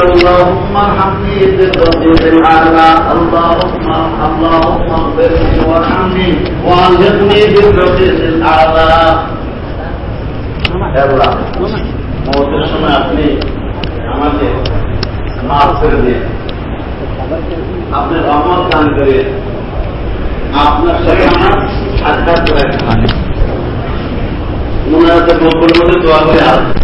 اللهم ارحمني بالرفيق الاعلى اللهم اللهم اغفرني وارحمني والحقني بالرفيق الاعلى আল্লাহ মৌতের সময় আপনি আমাকে মাফ করে দিন আপনি রহমত দান করে আপনার সাথে আমার সাক্ষাৎ করে মনে হচ্ছে বকুল মধ্যে দোয়া করে আসবে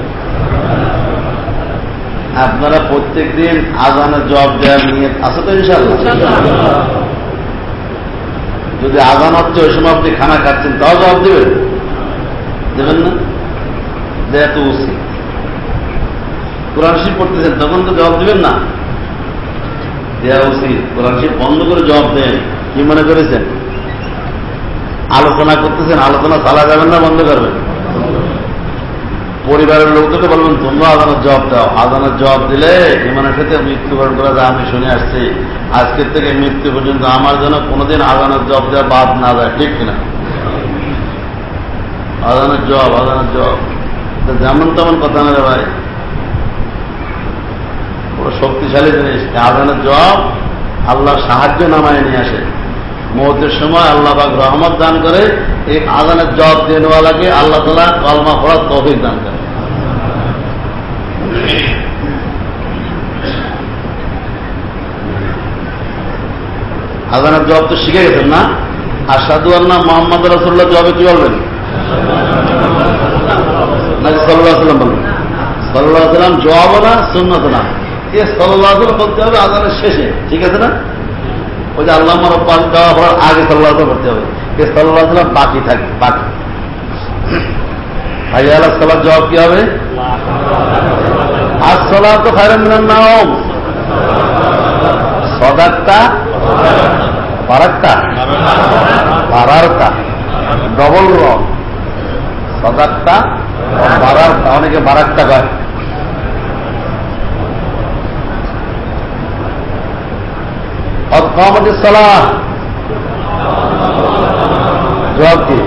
আপনারা প্রত্যেক দিন আজানের জবাব দেওয়ার নিয়ে আছে তো ইনশাল্লাহ যদি আজান হচ্ছে, ওই সময় আপনি খানা খাচ্ছেন, তাও জবাব দেবেন? দেবেন না? দেয়া তো উচিত। কোরআন শিব পড়তেছেন, তখন তো জবাব দেবেন না? দেওয়া উচিত। কোরআন শিব বন্ধ করে জবাব দেন। কি মনে করেছেন? আলোচনা করতেছেন, আলোচনা চালা যাবেন না, বন্ধ করবেন? পরিবারের লোকদেরকে বলবেন, তোমরা আদানের জবাব দাও। আদানের জবাব দিলে ইমানের সাথে মৃত্যুবরণ করা যায়, আমি শুনে আসছি। আজকের থেকে মৃত্যু পর্যন্ত আমার জন্য কোনোদিন আদানের জবাব দেওয়া বাদ না যায়, ঠিক কিনা? আদানের জবাব আদানের জবাব। যেমন তেমন কথা না রে ভাই। শক্তিশালী জিনিস। আদানের জবাব আল্লাহর সাহায্য নামায় নিয়ে আসে। মৌতের সময় আল্লাহ বাক রহমত দান করে, এই আজানের জব দিয়ে নেওয়ালাকে আল্লাহ তালা কলমা পড়ার তফিক দান করে। আজানের জব তো শিখে গেছেন না? আর সাধু আল্লাহ মোহাম্মদ রসুল্লাহ জবে কি বলবেন? নাকি সাল্লাহ সাল্লাম বলবেন? সাল্লাহ সাল্লাম জবাবও না সুন্নত না। এ সাল্লাহ বলতে হবে আজানের শেষে, ঠিক আছে না? ওই যে আল্লাহ রব্বান দেওয়া হওয়ার আগে সাল্লাহ করতে হবে। এ সাল্লাহ সাল্লাম বাকি থাকবে বাকি। ভাই, আল্লাহ সাল্লাহ জবাব কি হবে? আর সাল্লাহ তো খাইরান নাম সদাকটা পারাকটা পারারটা ডবল রং। সদাকটা বারারটা অনেকে বারাকটা কয়। আমাদের সালাহ জবাব কি?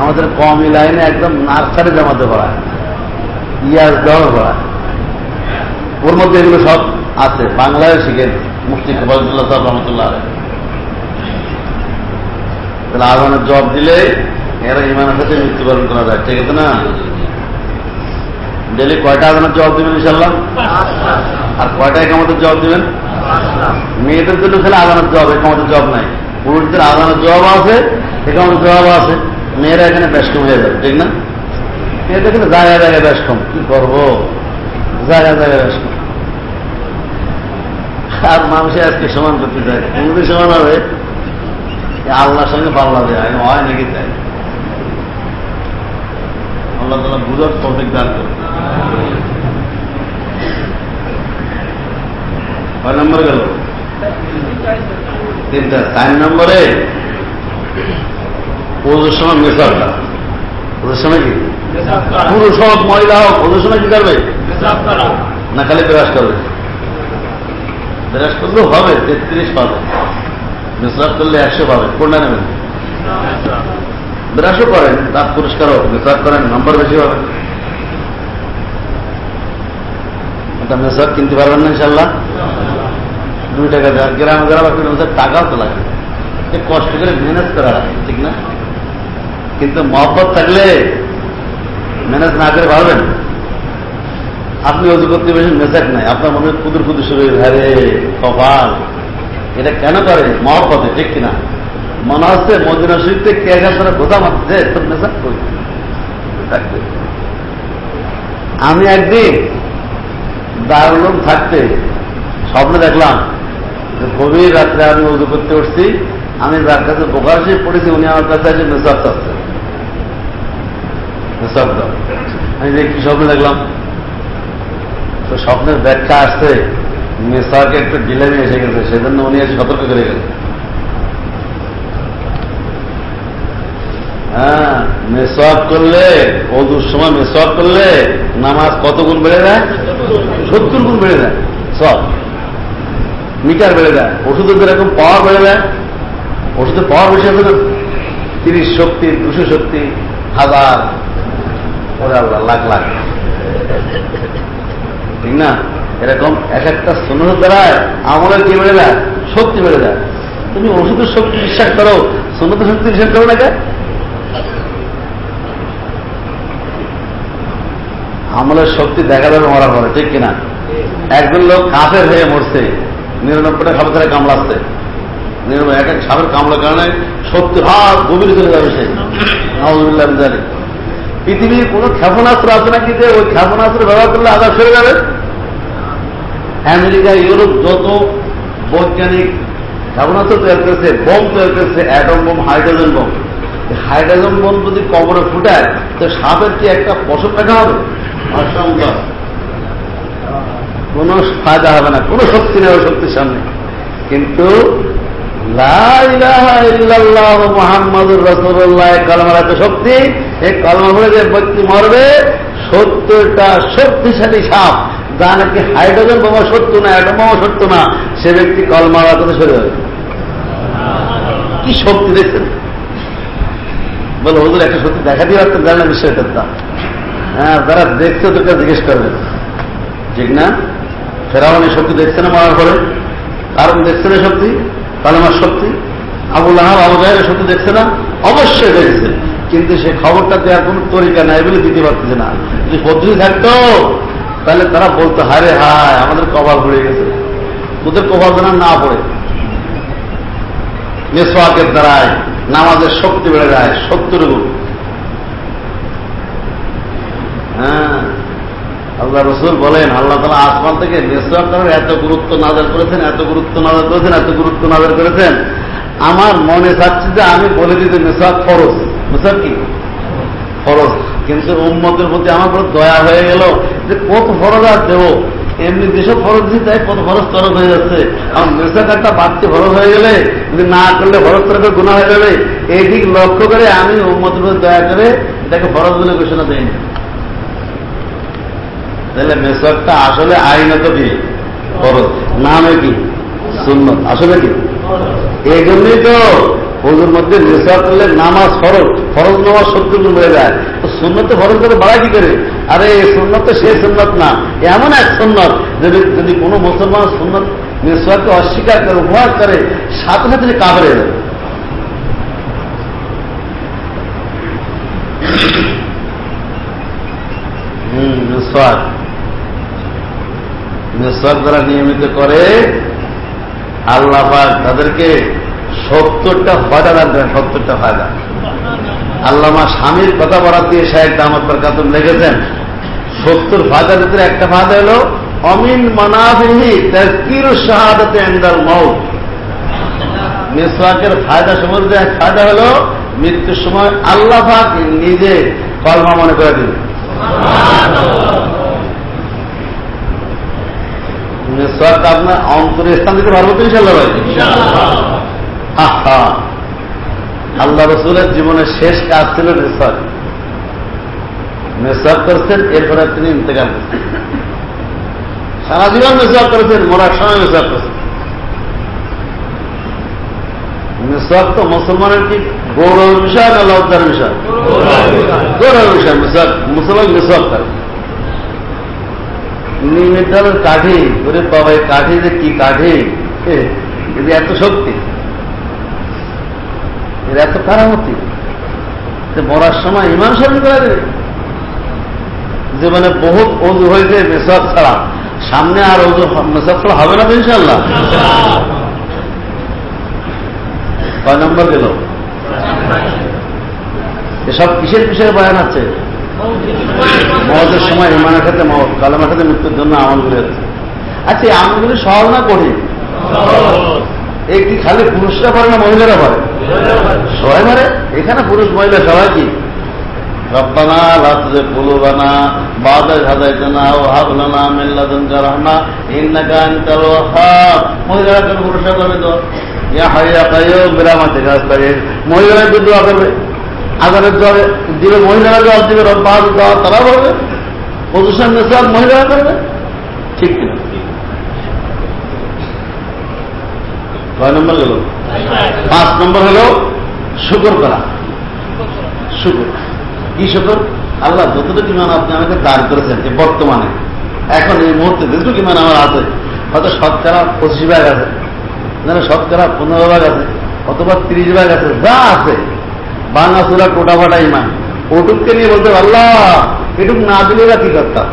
আমাদের কমই লাইনে একদম নার্সারি জমাতে পড়া ইয়াস দেওয়ার পড়া ওর মধ্যে এগুলো সব আছে। বাংলায় শিখেন মুক্তি কবাজুল্লাহ রহমতুল্লাহ আলম তাহলে আগুনের জব দিলে এরা ইমানের সাথে মৃত্যুবরণ করা যায়, ঠিক আছে না? ডেলি কয়টা আগুনের জবাব দিবেন ইনশাল্লাহ আর কয়টা একামতের জবাব দিবেন? মেয়েদের জন্য খেলে আগানোর জবাব একামতের জবাব নাই। পুরুষদের আগানোর জবাব আছে একামতের জবাব আছে। মেয়েরা এখানে ব্যস্ত হয়ে যাবে, ঠিক না? মেয়েদের এখানে জায়গায় জায়গায় ব্যস্ত কি করব? জায়গায় জায়গায় ব্যস্ত আর মানুষে আজকে সমান করতে চায় কোনদিন সমান হবে? আল্লাহর সঙ্গে পাল্লা দেয় হয় নাকি তাই? আল্লাহ তালা বুঝার টপিক দান করে কয় নম্বর গেল? তিনটা। চার নম্বরে ওদের সময় মেসারটা ওদের সময় কি? পুরুষ হোক, মহিলা হোক ওদের সময় কি করবে? না, খালি বিরাজ করবে। বিরাজ করলেও হবে, তেত্রিশ পাবে। মেসরাফ করলে একশো পাবে কোনটা নেবেন? বিরাশও করেন তার পুরস্কার হোক মেসরাফ করেন, নম্বর বেশি পাবেন। একটা মেসরাফ কিনতে পারবেন না ইনশাল্লাহ দুই টাকা দেওয়ার গ্রামে গ্রামে মেসরাফ টাকাও তো লাগে। কষ্ট করে ম্যানেজ করা লাগে, ঠিক না? কিন্তু মহব্বত থাকলে ম্যানেজ না করে পারবেন। আপনি অজু করতে বেশি মেসাক নাই, আপনার মনে কুদুর কুদুর শরীর হারে কপাল। এটা কেন করে? মহব্বতে, ঠিক কিনা? মনে হচ্ছে মদিনা শরীফতে কে তারা গোদা মারছে তোর আমি একদিন দারুণ থাকতে স্বপ্নে দেখলাম গভীর রাত্রে আমি উজু করতে উঠছি, আমি যার কাছে বোকার পড়েছি, উনি আমার কাছে আছে মেসাব চাচ্ছে মেসাব দাও। আমি কি স্বপ্ন দেখলাম, তো স্বপ্নের ব্যাখ্যা আসছে মেসাকে একটু ডিলেমে এসে গেছে, সেজন্য উনি সতর্ক করে গেছে হ্যাঁ মেসওয়াক করলে অদূর সময় মেসওয়াক করলে নামাজ কত গুণ বেড়ে যায়? সত্তর গুণ বেড়ে যায়। সব। মিটার বেড়ে যায়। ওষুধের যেরকম পাওয়ার বেড়ে যায়। ওষুধের পাওয়ার বেশি আছে না তিরিশ শক্তি, দুশো শক্তি, হাজার, ওরে লাখ লাখ। ঠিক না? এরকম এক একটা সুন্দর দ্বারায় আমলের কি বেড়ে যায়? শক্তি বেড়ে যায়। তুমি ওষুধের শক্তি বিশ্বাস করো সুন্দর শক্তি বিশ্বাস করো না আমলের শক্তি দেখা যাবে মরার পরে, ঠিক কিনা? একজন লোক কাফের হয়ে মরছে, নিরানব্বইটা সাপে ধরে কামড়াচ্ছে। নিরানব্বই, এক এক সাপের কামড়ার কারণে সত্যি হাত গভীর চলে যাবে সে। জানি পৃথিবীর কোন ক্ষেপণাস্ত্র আছে নাকি যে ওই ক্ষেপণাস্ত্র ব্যবহার করলে আদার সরে যাবে? আমেরিকা ইউরোপ যত বৈজ্ঞানিক ক্ষেপণাস্ত্র তৈরি করেছে বোম তৈরি করেছে atom bomb hydrogen bomb. Hydrogen bomb যদি কবরে ফুটায় তো সাপের কি একটা পশম রাখা হবে? অসম্ভব কোন ফায়দা হবে না কোন শক্তি নেই শক্তির সামনে। কিন্তু মোহাম্মদুর রসুল্লাহ কালমার এত শক্তি এই কালমা বলে যে ব্যক্তি মরবে সত্তরটা শক্তিশালী সাপ যা নাকি হাইড্রোজেন বোমা সত্য না, অ্যাটম বোমা সত্য না, সে ব্যক্তি কলমার কথা সরে যাবে। কি শক্তি দেখছেন? বলে ওদের একটা সত্যি দেখা দিয়ে রাখতে জানে বিষয়টার দাম হ্যাঁ যারা দেখছে তোকে জিজ্ঞেস করবে ঠিক না? ফেরাউনি শক্তি দেখছে না, মারার পরে? কারণ দেখছে না শক্তি? কালেমার শক্তি? আবুল আহাব আবু জাহের শক্তি দেখছে না? অবশ্যই দেখছে। কিন্তু সে খবরটা দেওয়ার কোন তরিকা নাই বলে দিতে পারতেছে না। যদি পদ্ধতি থাকতো তাহলে তারা বলতো হারে হায়, আমাদের কপাল পড়ে গেছে। ওদের কপাল যেন না পড়ে। মেসোয়াকের দ্বারায়, নামাজের শক্তি বেড়ে যায় সত্তর গুণ হ্যাঁ আল্লাহ রসুল বলেন, আল্লাহ তালা আসমান থেকে মেসোয়াক করার এত গুরুত্ব নাজার করেছেন, এত গুরুত্ব নাজার করেছেন, এত গুরুত্ব নাজার করেছেন। আমার মনে চাচ্ছে যে আমি বলে দিতে মেসোয়াক ফরজ। মেসোয়াক কি? ফরজ। কিন্তু উম্মতের প্রতি আমার বড় দয়া হয়ে গেল যে কত ফরজ আর দেবো। এমনি যেসব ফরজ দিচ্ছে, তাই কত ফরজ তরফ হয়ে যাচ্ছে। আমার একটা বাড়তি ফরজ হয়ে গেলে, যদি না করলে ফরজ তরফে গুণা হয়ে যাবে। এই দিক লক্ষ্য করে আমি উম্মতের প্রতি দয়া করে এটাকে ফরজ বলে ঘোষণা দেয়নি তাহলে মেসকটা আসলে আইনত কি? ফরজ। নামে কি? সুন্নত। আসলে কি? এই জন্যই তো ওদের মধ্যে মেসওয়াক করলে নামাজ ফরজ ফরজ নামাজ সত্তর বেড়ে যায়। তো সুন্নত ফরজ করে বাড়ায় কি করে? আরে, এই সুন্নত তো সে সুন্নত না। এমন এক সুন্নত যদি যদি কোনো মুসলমান সুন্নত মেসওয়াককে অস্বীকার করে, উপহার করে, সাথে সাথে সে কাবরে যাবে। মেসওয়াক মেসওয়াক যারা নিয়মিত করে আল্লাহ তাদেরকে সত্তরটা ফায়দা করেন, সত্তরটা ফায়দা আল্লামা স্বামীর কথা বরাদ দিয়ে শাহেদ দামত কাতুম লিখেছেন, সত্তর ফায়দার ভিতরে একটা ফায়দা হল, অমিন মানাফিহি তাজকির শাহাদাতে এন্দাল মৌত মেসওয়াকের ফায়দা সমুদ্র এক ফায়দা হল, মৃত্যুর সময় আল্লাহ নিজে কলমা মনে করে দিন মেসওয়াক আপনার অন্তরে স্থান দিতে পারব তো ইনশাল্লাহ ভাই। আল্লাহ রসুলের জীবনের শেষ কাজ ছিল মেসওয়াক মেসওয়াক করছেন এরপরে তিনি ইন্তেকাল করছেন। সারা জীবন মেসওয়াক করেছেন মরার সময় মেসওয়াক করছেন। মেসওয়াক তো মুসলমানের কি? গৌরব বিষয় না লজ্জার বিষয়? গৌরব বিষয়। মেসওয়াক মুসলমান মেসওয়াক করে। নিমিটালের কাঠি, ওরে এই কাঠি যে কি কাঠি? এদের এত শক্তি। এর এত কারামতি। মরার সময় ইমান স্মরণ করে দেবে। জীবনে বহুত অজু হয়েছে মেসক ছাড়া। সামনে আর অজু মেসক ছাড়া হবে না তো ইনশাল্লাহ কয় নম্বর গেল এসব কিসের কিসের বয়ান আছে? মহতের সময় ইমানের সাথে মহৎ কালামের সাথে মৃত্যুর জন্য আমলগুলি হচ্ছে আচ্ছা এই আমলগুলি সহজ না কঠিন? এই কি খালি পুরুষরা পারে না মহিলারা পারে সবাই মারে এখানে পুরুষ মহিলা সবাই কি? রব্বানা লাতুজে কুলুবানা বাদে হাদাইতানা ও হাবলানা মিল্লাদুনকা রাহমা ইন্নাকা আনতাল ওয়াহ্হাব মহিলারা কেন পুরুষরা করবে তো? ইয়া হাইয়া কাইয়ুম বিরামাতিকা আস্তাগির মহিলারা যদি দোয়া করবে আগারের দোয়া দিবে মহিলারা দোয়া দিবে রব্বা দোয়া তারা করবে পজিশন নেশাদ মহিলারা করবে ঠিক কিনা কয় নম্বর গেল? পাঁচ নম্বর হলো শুকর করা। শুকর। কি শুকর? আল্লাহ যতটুকু ইমান আপনি আমাকে দাঁড় করেছেন যে বর্তমানে, এখন এই মুহূর্তে যেটুকু ইমান আমার আছে, হয়তো শতকরা পঁচিশ ভাগ আছে, না শতকরা পনেরো ভাগ আছে, অথবা ত্রিশ ভাগ আছে, যা আছে। বাংলা সুরা কোটা ফাটা ইমান ওটুককে নিয়ে বলতে আল্লাহ এটুক না দিলে কি করতাম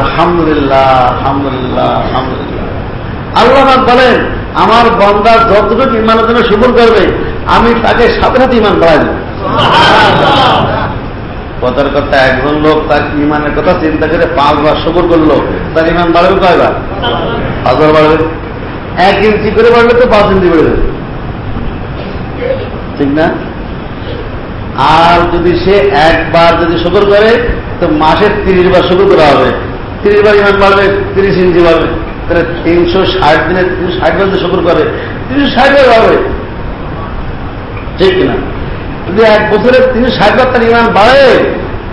আলহামদুলিল্লাহ আলহামদুলিল্লাহ আলহামদুলিল্লাহ। আল্লাহ বলেন আমার বন্দা যতটুকু ইমানের জন্য শুকুর করবে। আমি তাকে সাথে সাথে ইমান বাড়াই কথার কথা একজন লোক তার ইমানের কথা চিন্তা করে পাঁচবার শুকুর করল। তার ইমান বাড়বে কয়বার? পাঁচবার বাড়বে। এক ইঞ্চি করে বাড়লে তো পাঁচ ইঞ্চি বেড়ে যাবে ঠিক না? আর যদি সে একবার যদি শুকুর করে, তো মাসে তিরিশ বার শুকুর করা হবে। তিরিশ বার ইমান বাড়বে, তিরিশ ইঞ্চি বাড়বে। তাহলে তিনশো ষাট দিনে তিনশো ষাট বার শুকুর করে, তিনশো ষাট বার হবে। ঠিক কিনা যদি এক বছরে তিনশো ষাট বার তার ইমান বাড়ে,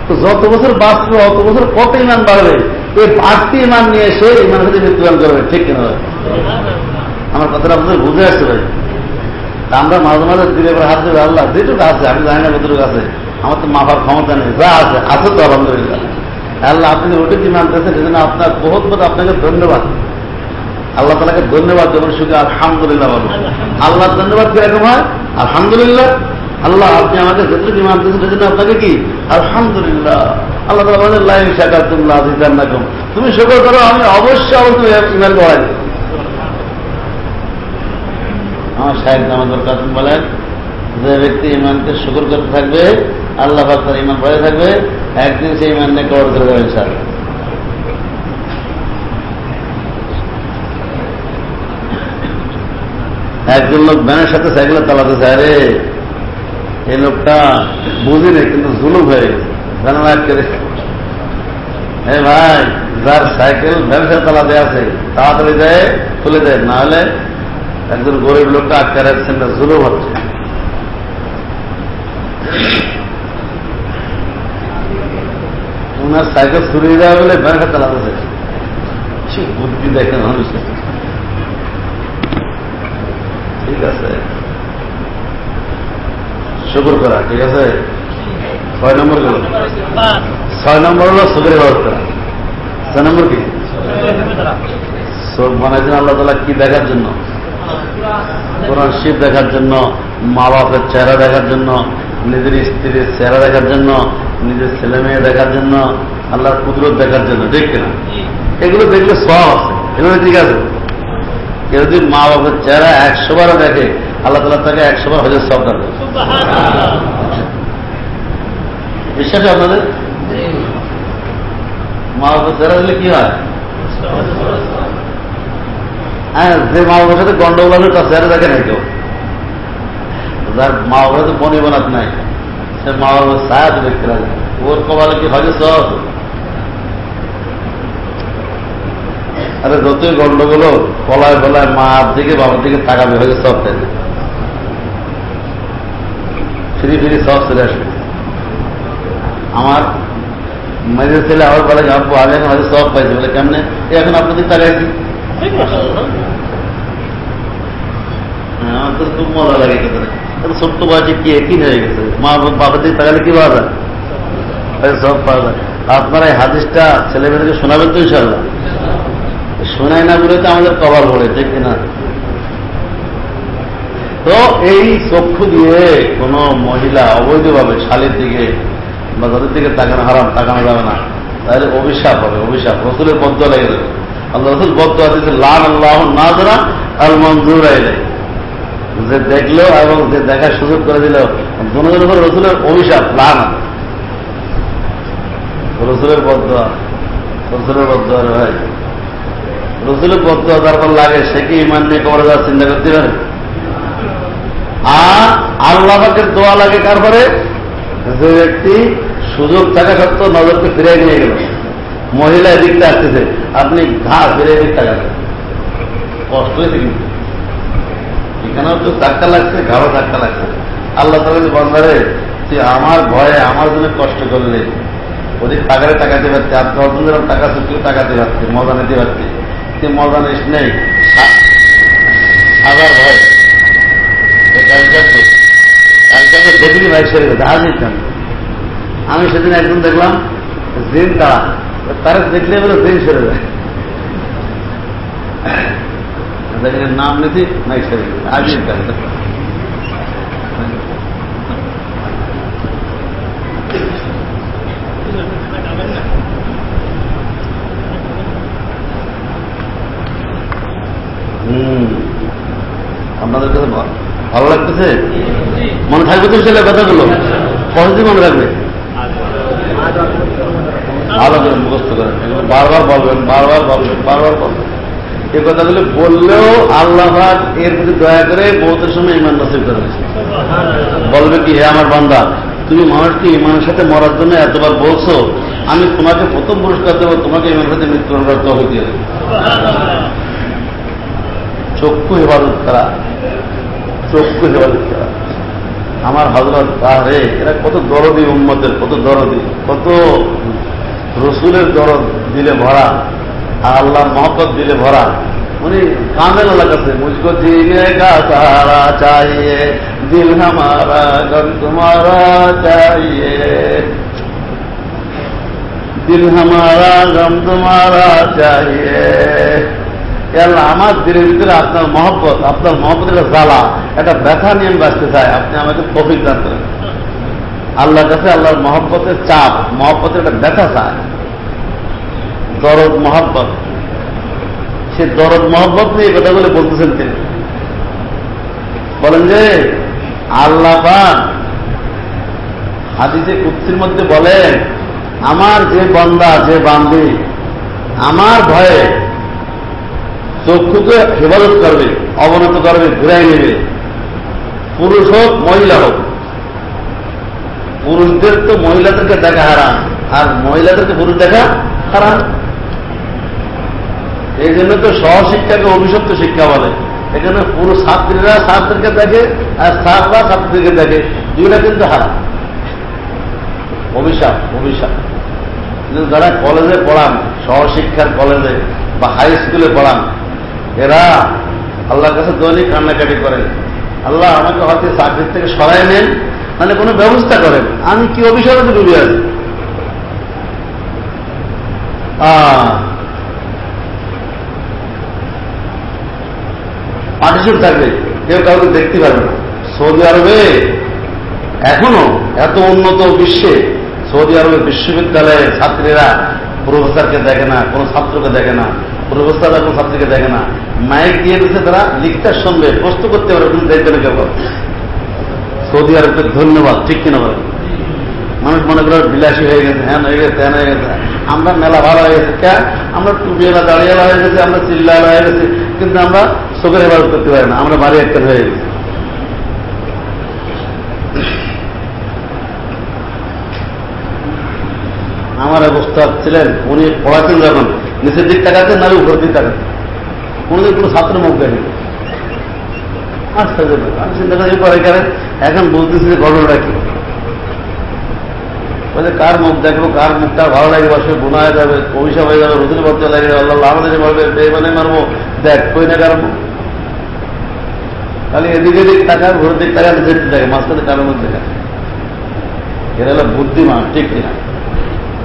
তো যত বছর বাঁচবে, অত বছর কত ইমান বাড়বে? এই বাড়তি ইমান নিয়ে সে ইমান সাথে মৃত্যুদান করবে। ঠিক কিনা আমার কথাটা আপনাদের বুঝে আসছে ভাই। আমরা মাঝে মাঝে দিলে হাত দেবে আল্লাহ যেটুকু আছে আমি জানি না কতটুকু আছে আমার তো মাপার ক্ষমতা নেই, যা আছে আছে তো আলহামদুলিল্লাহ। আল্লাহ, আপনি ওটি কি মানতেছেন সেজন্য আপনার বহুত বহুত আপনাকে ধন্যবাদ। আল্লাহ তালাকে ধন্যবাদ যেমন শুধু আলহামদুলিল্লাহ বলো। আল্লাহ ধন্যবাদ কীরকম হয়? আলহামদুলিল্লাহ। আল্লাহ, আপনি আমাকে যেটুকু ইমান দিয়েছেন সেজন্য আপনাকে কি? আলহামদুলিল্লাহ। আল্লাহ তালা বলেন লাইন তুল্লাহ আজিজান তুমি শুকর করো, আমি অবশ্যই অবশ্যই ইমান করাই আমার সাহেব আমাদের কাছে বলেন, যে ব্যক্তি ইমানকে শুকুর করতে থাকবে, আল্লাহ তার ইমান পড়ে থাকবে, একদিন সেই ইমান নিয়ে কবর করে দেবে ইনশাআল্লাহ। একজন লোক ব্যানের সাথে সাইকেলে চালাতে চায় রে এই লোকটা বুঝি নেই, কিন্তু জুলুম হয়ে গেছে। করে। হে ভাই, যার সাইকেল ভ্যানের সাথে চালাতে আছে, তাড়াতাড়ি দেয় খুলে দেয় না হলে একজন গরিব লোকটা আটকে রাখছেন না জুলুম হচ্ছে। ওনার সাইকেল চুরিয়ে দেওয়া বলে ব্যাংকে চালাতেছে সে বুদ্ধি দেখে মানুষ। ঠিক আছে। শুকুর করা ঠিক আছে? ছয় নম্বর গেল ছয় নম্বর হলো সুখের ব্যবস্থা। ছয় নম্বর কি? চোখ বানাইছেন আল্লাহ তালা কি দেখার জন্য? কোরআন শিব দেখার জন্য মা বাপের চেহারা দেখার জন্য নিজের স্ত্রীর চেহারা দেখার জন্য নিজের ছেলে মেয়ে দেখার জন্য আল্লাহর কুদরত দেখার জন্য ঠিক না এগুলো দেখলে সব আছে। এগুলো ঠিক আছে? কেউ যদি মা বাপের চেহারা একশো বারও দেখে আল্লাহ তালা তাকে একশো বার হজের সব দেবে বিশ্বাস আপনাদের? মা বাপের চেহারা দিলে কি হয়? হ্যাঁ যে মা বাবার সাথে গন্ডগোল হলে তার চেহারা দেখে নাই কেউ যার মা বাবার তো বনে বানাত নাই, সে মা বাবার তো দেখতে লাগে। ওর কপালে কি হজে সব? আরে, যতই গন্ডগোল কলায় বলায় মার দিকে, বাবার দিকে তাকাবে, হয়ে সব দেবে ফিরি ফিরি সব চলে আসবে। আমার মেয়েদের ছেলে আবার বলে আপু আগে এখন হয়তো সব পাইছে। বলে, কেমনে? এখন আপনাদের তাকাইছি আমার তো খুব মজা লাগে কিন্তু। কি একই হয়ে গেছে? মা কি সব পাওয়া আপনারা এই হাদিসটা ছেলেমেয়েদেরকে শোনাবেন তো ইনশাল্লাহ শোনায় না বলে তো আমাদের কবার পড়ে, ঠিক কিনা? তো এই চক্ষু দিয়ে কোন মহিলা অবৈধভাবে শালের দিকে বা তাদের দিকে তাকানো হারাম, তাকানো যাবে না। তাহলে অভিশাপ হবে, অভিশাপ। রসুলের বদ্ধ লেগে যাবে আল্লাহ রসুল বদ্ধ আছে লাল আল্লাহ না ধরা আল মঞ্জুর যে দেখল এবং যে দেখার সুযোগ করে দিল দুজনের উপর রসুলের অভিশাপ লান রসুলের বদ্ধ রসুলের বদ্ধ ভাই। রসুলের বদ্ধ তারপর লাগে, সে কি ইমান নিয়ে কবরে যাওয়ার চিন্তা করতে পারে? আর আল্লাহ পাকের দোয়া লাগে তারপরে যে ব্যক্তি সুযোগ থাকা সত্ত্বেও নজরকে ফিরে নিয়ে গেল। মহিলা এদিকটা আসতেছে, আপনি ঘা ফিরে এদিক তাকাবেন কষ্ট হয়েছে কিন্তু। এখানেও তো ধাক্কা লাগছে, ঘাড়ও ধাক্কা লাগছে। আল্লাহ তালা বন্ধারে যে আমার ভয়ে আমার জন্য কষ্ট করলে। ওদের টাকারে টাকাতে পারছি আর দশজন যেরকম টাকা চুক্তিও টাকাতে পারছে মজা নিতে পারছি সে মজা নিস নেই আবার ভয়। ভাই জাহাজ আমি সেদিন একজন দেখলাম জিন তারা তারা দেখলে বলে জিন সেরে যায় নাম নিতি নাই সেরে আজই আপনাদের কাছে ভালো লাগতেছে? মনে থাকবে তো ছেলে কথাগুলো সহজেই মনে রাখবে? ভালো করে মুখস্থ করেন। এগুলো বারবার বলবেন বারবার বলবেন বারবার বলবেন। এ কথাগুলো বললেও আল্লাহ এর প্রতি দয়া করে বহুতের সময় ইমান নসিব করে বলবে কি, হে আমার বান্দা, তুমি মানুষকে ইমানের সাথে মরার জন্য এতবার বলছো, আমি তোমাকে প্রথম পুরস্কার দেবো, তোমাকে ইমানের সাথে মৃত্যুবরণ করতে হবে দিয়ে চক্ষু হেফাজত করা, চক্ষু হেফাজত করা। আমার হজরত আরে এরা কত দরদি উন্মতের কত দরদি, কত রসুলের দরদ দিলে ভরা, আর আল্লাহর মহব্বত দিলে ভরা। উনি কামেল লাগাতে মুঝকো জিনে কা চাইয়ে, দিল হামারা গম তোমারা চাইয়ে। দিল হামারা গম তোমারা চাইয়ে। আল্লাহ, আমার দিলের ভিতরে আপনার মহব্বত, আপনার মহব্বতের জ্বালা, একটা ব্যথা নিয়ে বাঁচতে চাই, আপনি আমাকে কফিক দান করেন। আল্লাহর কাছে আল্লাহর মহব্বতের চাপ, মহব্বতের একটা ব্যথা চায় দরদ মহব্বত। সে দরদ মহব্বত নিয়ে কথাগুলো বলতেছেন তিনি। বলেন যে, আল্লাহ পান হাদিসে কুক্তির মধ্যে বলেন, আমার যে বন্দা, যে বান্দি, আমার ভয়ে চক্ষুকে হেফাজত করবে, অবনত করবে, ঘুরাই নেবে। পুরুষ হোক, মহিলা হোক, পুরুষদের তো মহিলাদেরকে দেখা হারাম, আর মহিলাদেরকে পুরুষ দেখা হারাম। এই জন্য তো সহশিক্ষাকে অভিশপ্ত শিক্ষা বলে। এখানে পুরো ছাত্রীরা ছাত্রীকে দেখে আর ছাত্ররা ছাত্রীকে দেখে। দুইটা কিন্তু হারাম অভিশাপ অভিশাপ কিন্তু যারা কলেজে পড়ান সহশিক্ষার কলেজে বা হাই স্কুলে পড়ান, এরা আল্লাহর কাছে দৈনিক কান্নাকাটি করেন। আল্লাহ আমাকে হয়তো চাকরির থেকে সরাই নেন মানে কোনো ব্যবস্থা করেন। আমি কি অভিশাপে ডুবে আছি? পার্টিশন থাকবে, কেউ কাউকে দেখতে পারবে না। সৌদি আরবে এখনও এত উন্নত বিশ্বে সৌদি আরবের বিশ্ববিদ্যালয়ের ছাত্রীরা প্রফেসরকে দেখে না, কোনো ছাত্রকে দেখে না প্রফেসর কোনো ছাত্রীকে দেখে না। মাইক দিয়ে দিচ্ছে তারা, লিখতে শুনবে, প্রশ্ন করতে পারে কিন্তু দেখবে না কেউ সৌদি আরবকে ধন্যবাদ, ঠিক কিনা বলেন মানুষ মনে করে বিলাসী হয়ে গেছে হ্যাঁ হয়ে গেছে হ্যাঁ হয়ে গেছে। আমরা মেলা ভালো হয়ে গেছে আমরা টুপিওয়ালা দাঁড়িয়েলা হয়ে গেছে, আমরা চিল্লাওয়ালা হয়ে গেছে, কিন্তু আমরা চোখের হেফাজত করতে পারে না, আমরা বাড়ি একটা হয়ে গেছি। আমার অবস্থা ছিলেন, উনি পড়াচ্ছেন যখন, নিচের দিক তাকাচ্ছেন না উপর দিক তাকাচ্ছেন। কোনোদিন কোনো ছাত্র মুখ দেখেনি। আচ্ছা আমি চিন্তা করি পরে এখানে এখন বলতেছি যে ঘটনাটা কি। বলে, কার মুখ দেখব, কার মুখটা ভালো লাগে বসে বোনা হয়ে যাবে, অভিশাপ হয়ে যাবে রুদুল বলতে লাগে আল্লাহ আমাদের মারবে বেমানে মারবো। দেখ, কই না কারণ খালি এদিকে এদিক টাকা ভোর দিক টাকা যেতে থাকে মাঝখানে কারোর মধ্যে এরা হলো বুদ্ধিমান, ঠিক কিনা?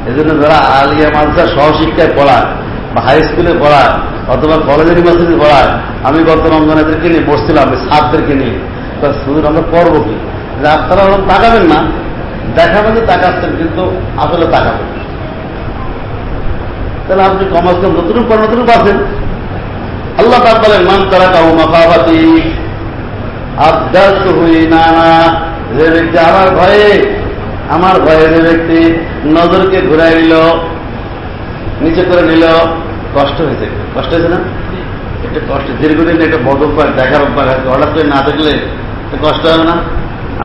এজন্য যারা আলিয়া মাদ্রাসা সহশিক্ষায় পড়ায়, বা হাই স্কুলে পড়ায়, অথবা কলেজ ইউনিভার্সিটি পড়ায়, আমি গত রমজানেদেরকে নিয়ে বসছিলাম ছাত্রদেরকে নিয়ে। শুধু আমরা পড়ব কি? যে আপনারা তাকাবেন না। দেখাবেন যে তাকাচ্ছেন, কিন্তু আসলে তাকাবেন তাহলে আপনি কমাস কম নতুন পর নতুন পাচ্ছেন আল্লাহ তার বলেন, মান তারা কাউ মাকাবাতি আবদাস হই না যে ব্যক্তি আমার ভয়ে আমার ভয়ে যে ব্যক্তি নজরকে ঘুরাই নিল, নিচে করে নিল, কষ্ট হয়েছে কষ্ট হয়েছে না? একটা কষ্ট। দীর্ঘদিন একটা বদ অভ্যাস, দেখার অভ্যাস আছে। হঠাৎ করে না দেখলে কষ্ট হবে না?